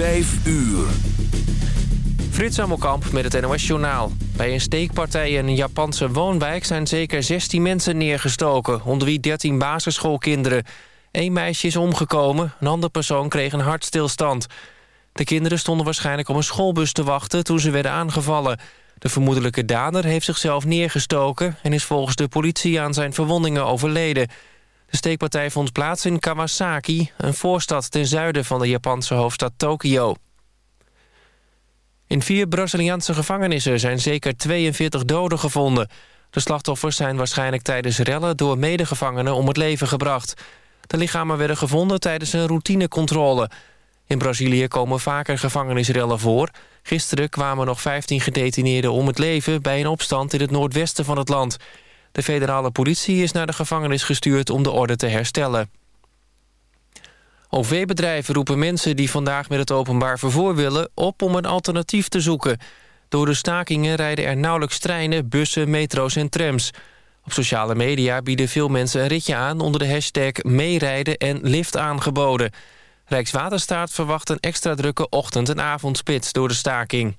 Vijf uur. Frits Amelkamp met het NOS Journaal. Bij een steekpartij in een Japanse woonwijk zijn zeker 16 mensen neergestoken... onder wie 13 basisschoolkinderen. Eén meisje is omgekomen, een andere persoon kreeg een hartstilstand. De kinderen stonden waarschijnlijk op een schoolbus te wachten toen ze werden aangevallen. De vermoedelijke dader heeft zichzelf neergestoken... en is volgens de politie aan zijn verwondingen overleden. De steekpartij vond plaats in Kawasaki, een voorstad ten zuiden van de Japanse hoofdstad Tokio. In vier Braziliaanse gevangenissen zijn zeker 42 doden gevonden. De slachtoffers zijn waarschijnlijk tijdens rellen door medegevangenen om het leven gebracht. De lichamen werden gevonden tijdens een routinecontrole. In Brazilië komen vaker gevangenisrellen voor. Gisteren kwamen nog 15 gedetineerden om het leven... bij een opstand in het noordwesten van het land. De federale politie is naar de gevangenis gestuurd om de orde te herstellen. OV-bedrijven roepen mensen die vandaag met het openbaar vervoer willen... op om een alternatief te zoeken. Door de stakingen rijden er nauwelijks treinen, bussen, metro's en trams. Op sociale media bieden veel mensen een ritje aan... onder de hashtag meerijden en lift aangeboden. Rijkswaterstaat verwacht een extra drukke ochtend- en avondspits door de staking.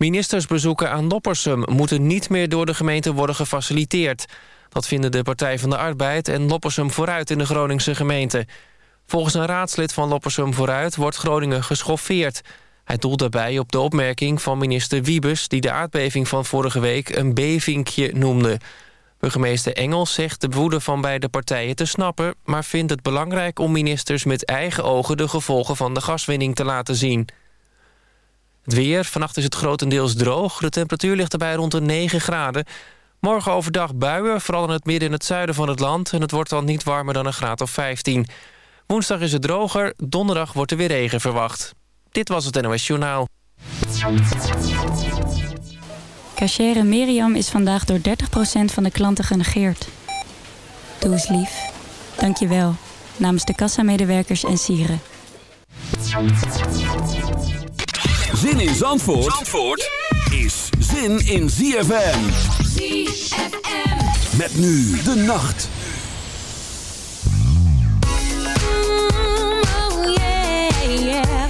Ministersbezoeken aan Loppersum moeten niet meer door de gemeente worden gefaciliteerd. Dat vinden de Partij van de Arbeid en Loppersum vooruit in de Groningse gemeente. Volgens een raadslid van Loppersum vooruit wordt Groningen geschoffeerd. Hij doelt daarbij op de opmerking van minister Wiebes... die de aardbeving van vorige week een bevinkje noemde. Burgemeester Engels zegt de woede van beide partijen te snappen... maar vindt het belangrijk om ministers met eigen ogen... de gevolgen van de gaswinning te laten zien. Het weer, vannacht is het grotendeels droog. De temperatuur ligt erbij rond de 9 graden. Morgen overdag buien, vooral in het midden en het zuiden van het land... en het wordt dan niet warmer dan een graad of 15. Woensdag is het droger, donderdag wordt er weer regen verwacht. Dit was het NOS Journaal. Cachere Miriam is vandaag door 30% van de klanten genegeerd. Doe eens lief. Dank je wel. Namens de kassamedewerkers en sieren. Zin in Zandvoort, Zandvoort is zin in ZFM. ZFM. Met nu de nacht. Oh yeah, yeah,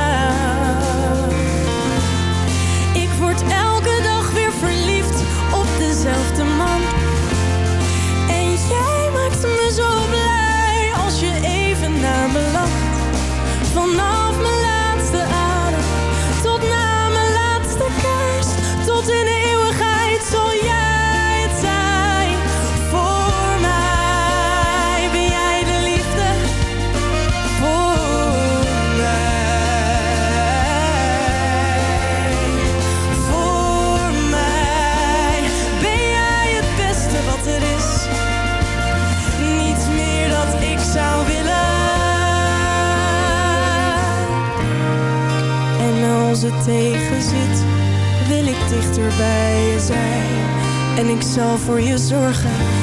je zorgen.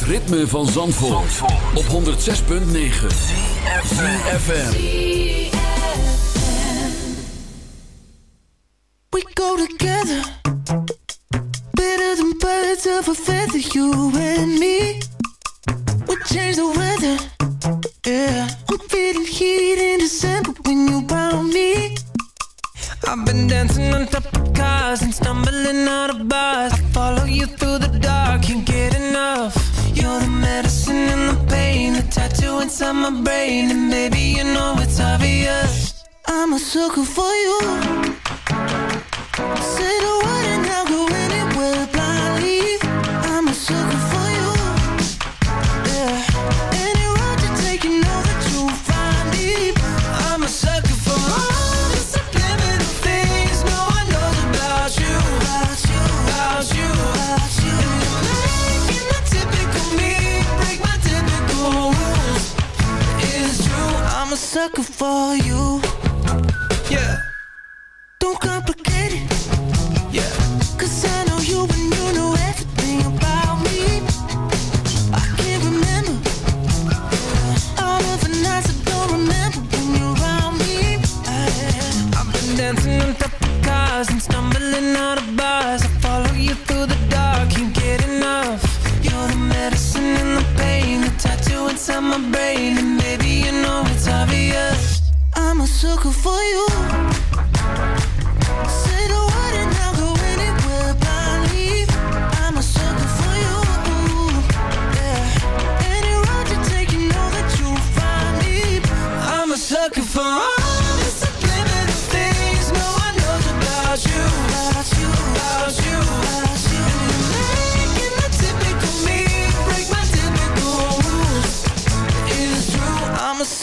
Het ritme van Zandvoort, Zandvoort. op 106.9 CFFM We go together. Better than birds of a feather You and me.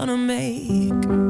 gonna make.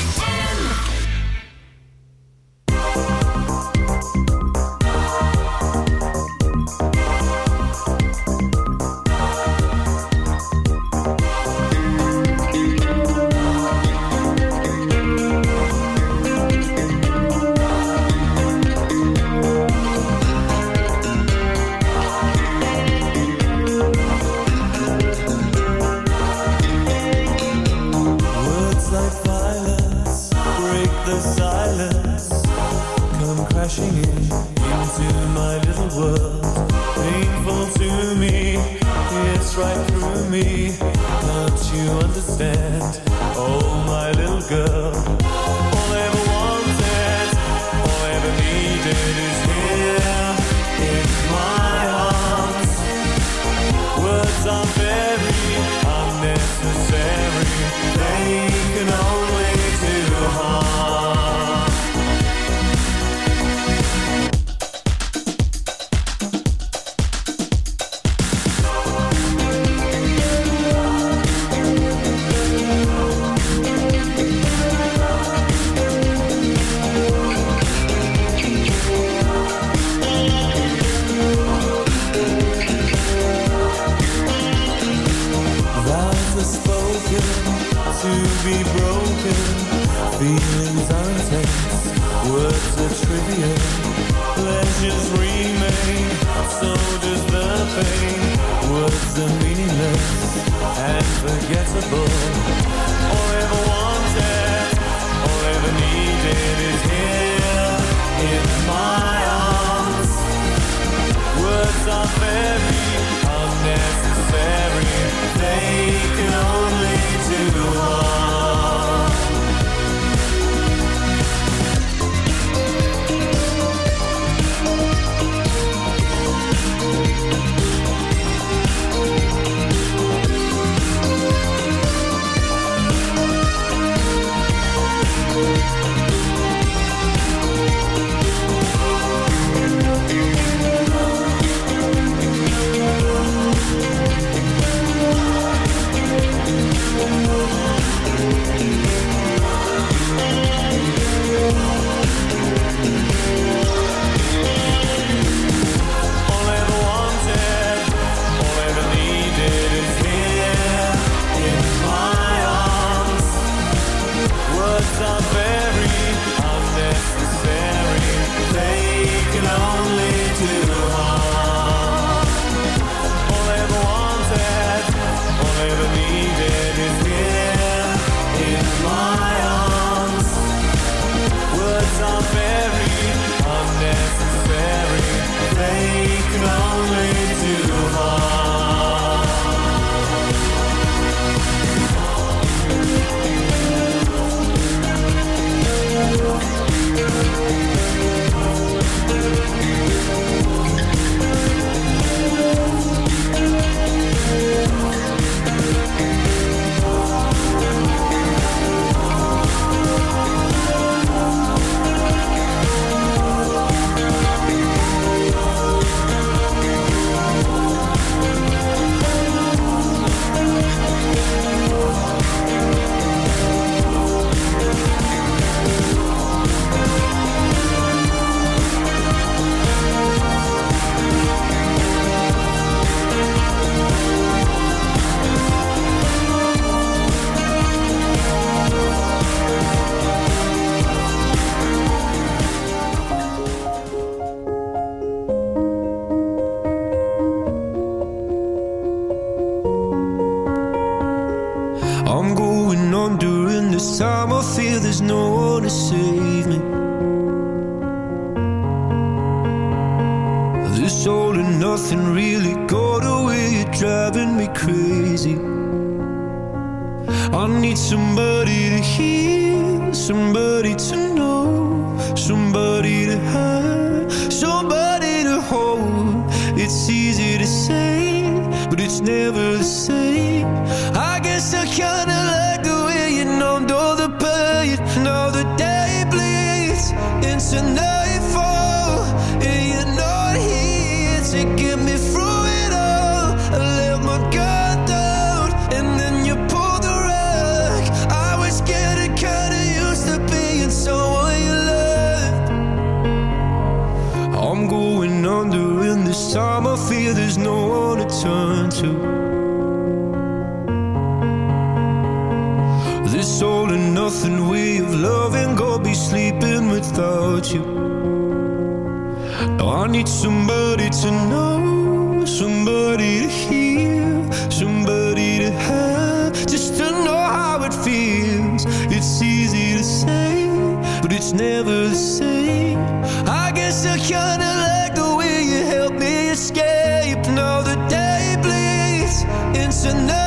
but it's never the same. I guess I kinda like the way you help me escape. Now the day bleeds into night.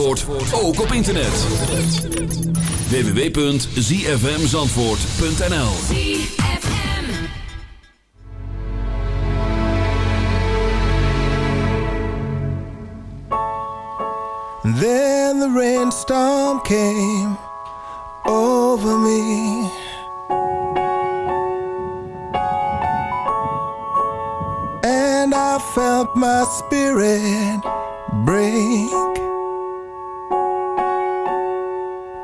Zandvoort ook op internet. www.zfmzandvoort.nl Then the rainstorm came over me. And I felt my spirit break.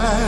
time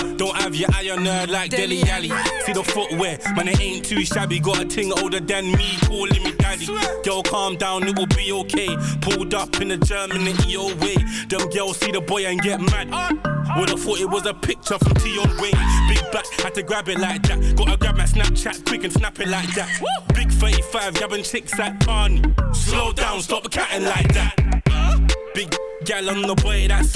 don't have your eye on her like Dele Alli. See the footwear, man, it ain't too shabby. Got a ting older than me, calling me daddy. Girl, calm down, it will be okay. Pulled up in the German and EO way. Them girls see the boy and get mad. Would've thought it was a picture from Tion Wayne. Big back, had to grab it like that. Gotta grab my Snapchat quick and snap it like that. Big 35, grabbing chicks like Barney. Slow down, stop catting like that. Big gal on the boy, that's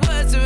of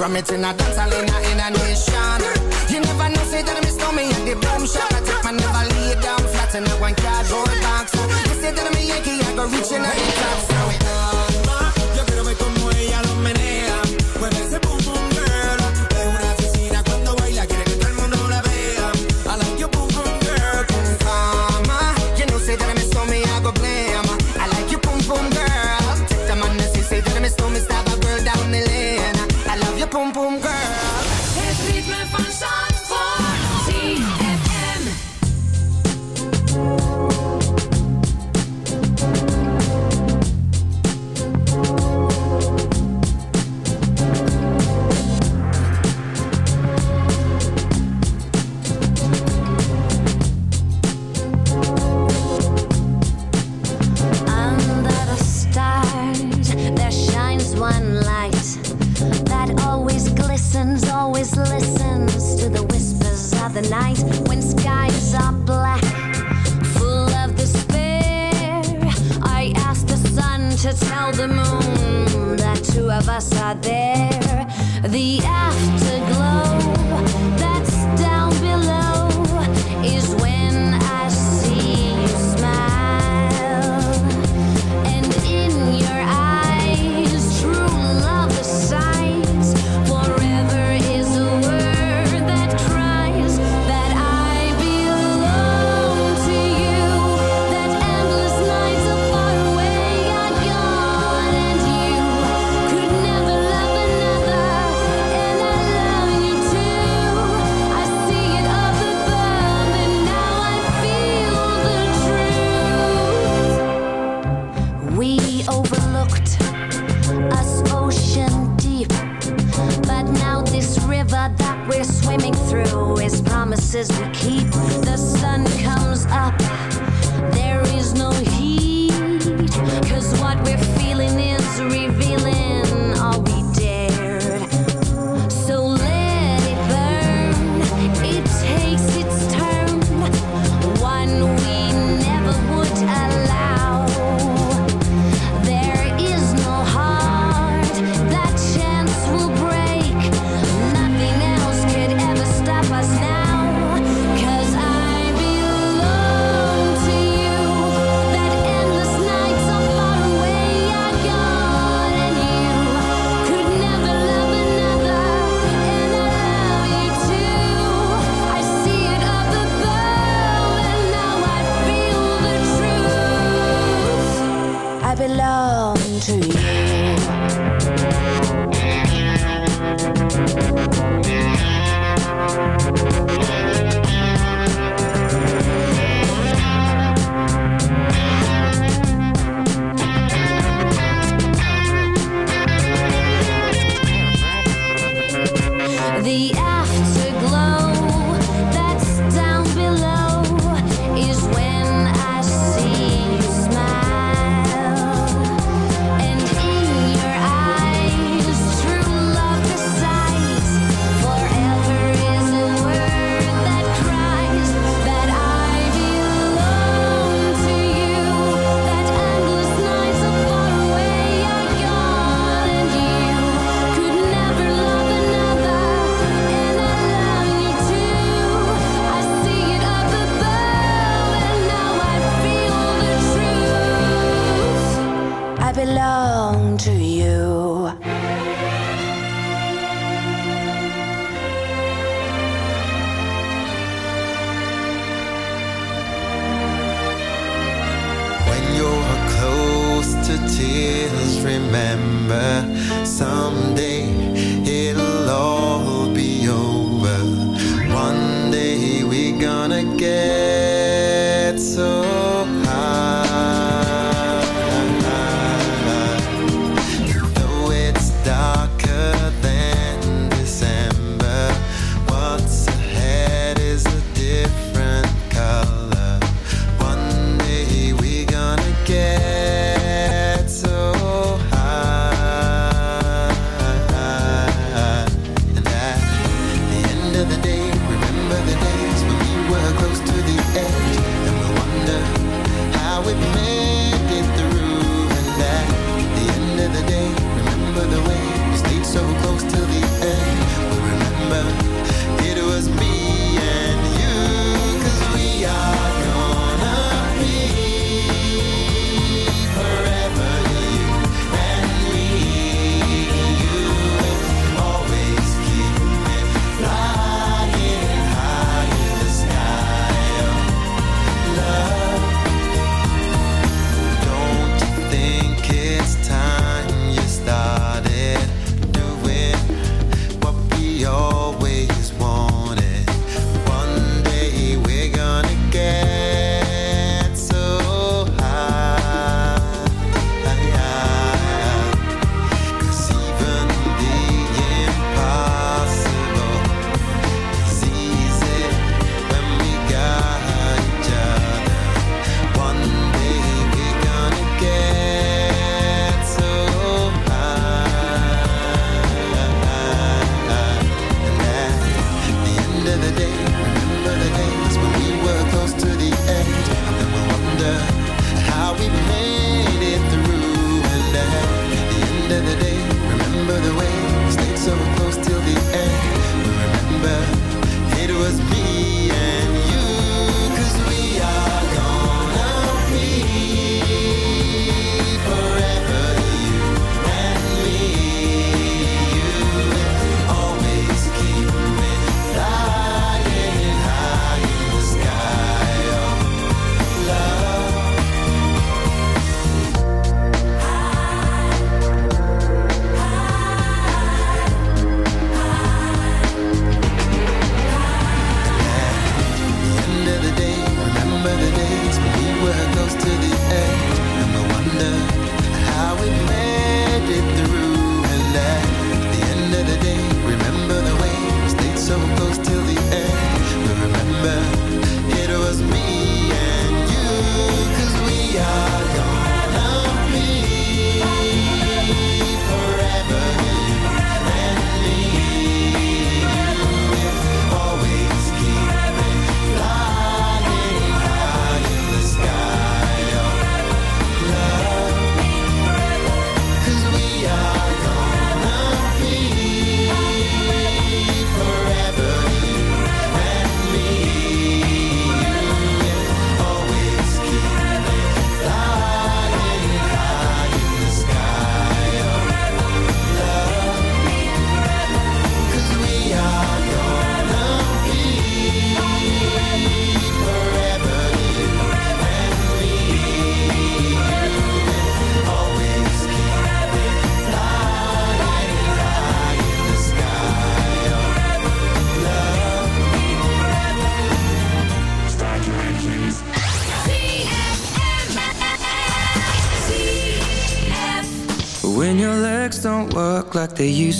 Rum it in a dance hall in a, in a nation. You never know, say that me stormy and the boom shot. I take my never lay down flat in a one cardboard box. You say that me Yankee, I go reaching out the top. The sun comes up. you're close to tears remember someday it'll all be over. One day we're gonna get so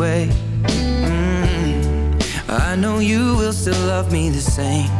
way mm -hmm. I know you will still love me the same